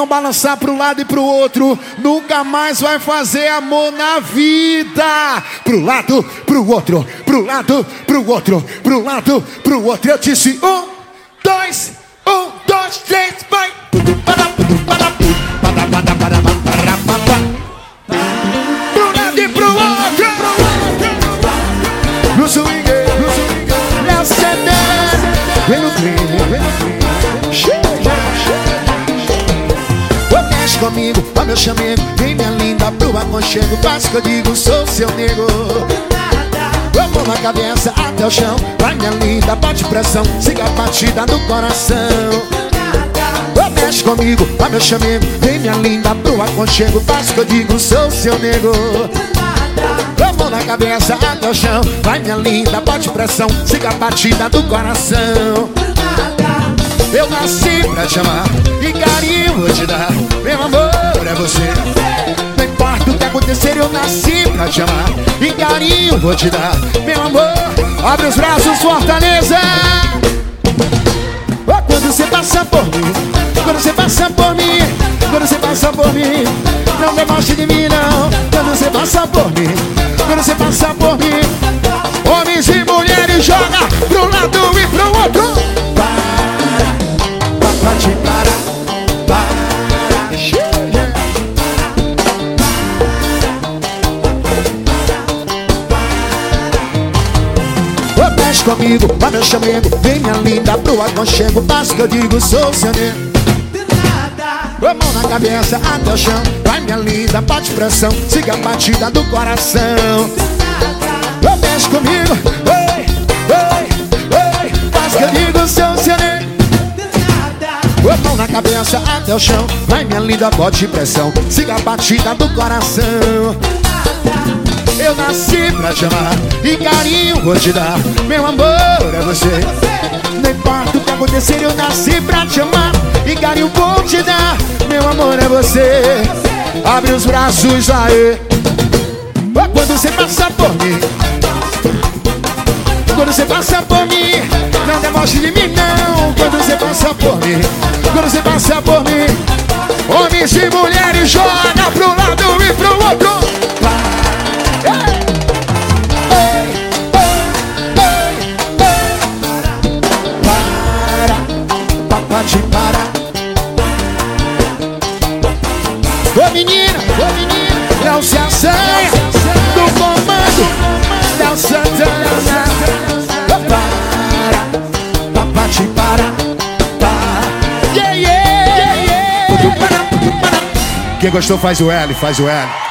não balançar pro lado e pro outro, nunca mais vai fazer amor na vida. Pro lado, pro outro, pro lado, pro outro, pro lado, pro outro. Eu disse um, dois, um, dois, três, vai. Pro lado e pro outro. No swing, no swing, Léo Santana. Vem no trem, vem no trem. Comigo, ó meu chamego Vem minha linda pro aconchego. Faz que eu digo, sou seu nego. Vamos na cabeça até o chão Vai minha linda, bote pressão Siga a batida do coração. Ô, mexe comigo, ó meu chamego Vem minha linda pro aconchego. Faz que eu digo, sou seu nego. Vamos na cabeça até o chão Vai minha linda, bote pressão Siga a batida do coração eu nasci pra te amar e carinho vou te dar. Meu amor é você. Não importa o que acontecer, eu nasci pra te amar e carinho vou te dar. Meu amor, abre os braços, fortaleza. Oh, quando você passa por mim, quando você passa por mim, quando você passa por mim, não deboche de mim não. Quando você passa por mim, quando você passa mexe comigo, vai meu chamego Vem minha linda pro aconchego Basta que eu digo, sou seu nego. Ô, mão na cabeça até o chão. Vai minha linda, bate pressão Siga a batida do coração. Ô, mexe comigo. Que eu digo, sou seu mão na cabeça até o chão. Vai minha linda, bote pressão Siga a batida do coração Eu nasci pra te amar E carinho vou te dar. Meu amor é você. Não importa o que acontecer Eu nasci pra te amar E carinho vou te dar. Meu amor é você. Abre os braços aí Quando você passa por mim quando você passa por mim Não deboche de mim não. Quando você passa por mim Quando você passa por mim Homens e mulheres joga te para Ô menina, ô menina Não se assanha Do comando Léo Santana Para te para Para yeah, yeah, yeah. Quem gostou faz o L, faz o L